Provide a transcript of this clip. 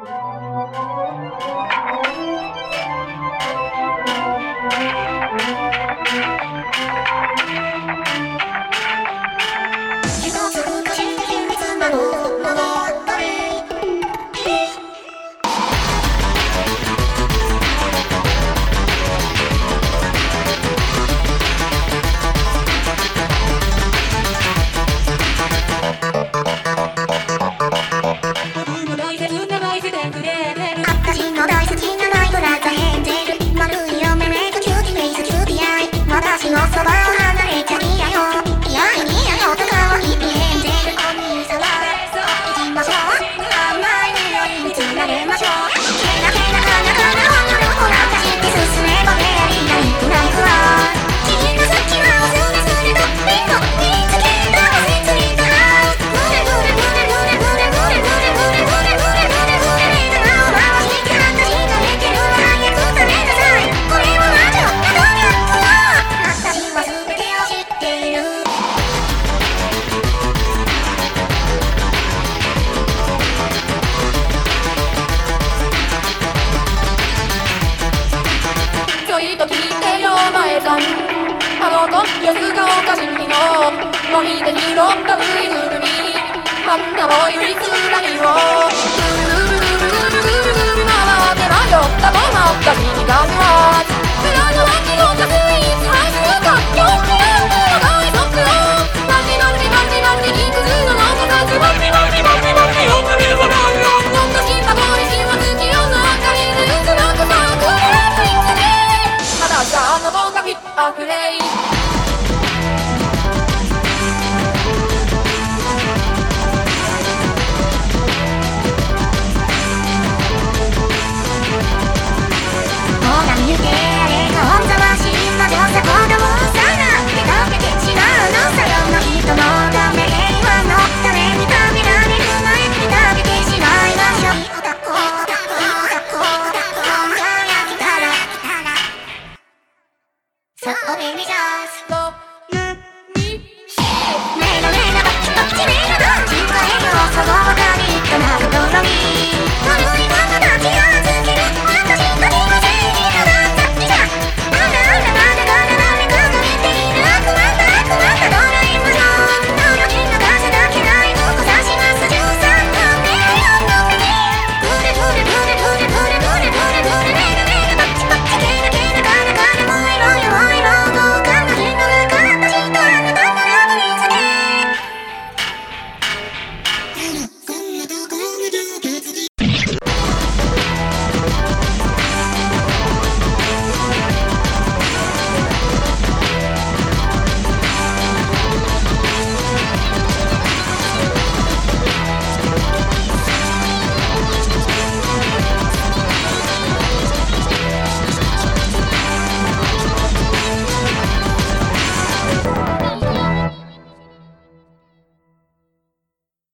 Música 離れましょう。と夜がおかしいの飲みで拾ったぬいぐるみあんゆも許すなみをブルブルブルブルブルブル回って迷ったもまったしにがんはブラの脇のかすいつはずがよくなんだかわいそくまマジマジマジマジく屈のなさずマジマジマジマジよく見るぞんな心箱に心は月夜の明かりで渦の中さたくアツインただじゃあのぼうがピあふれい湯気あが本座は真のさらてしまうのさ人のため平和のために食べられ前食べてしまいまょそうメそう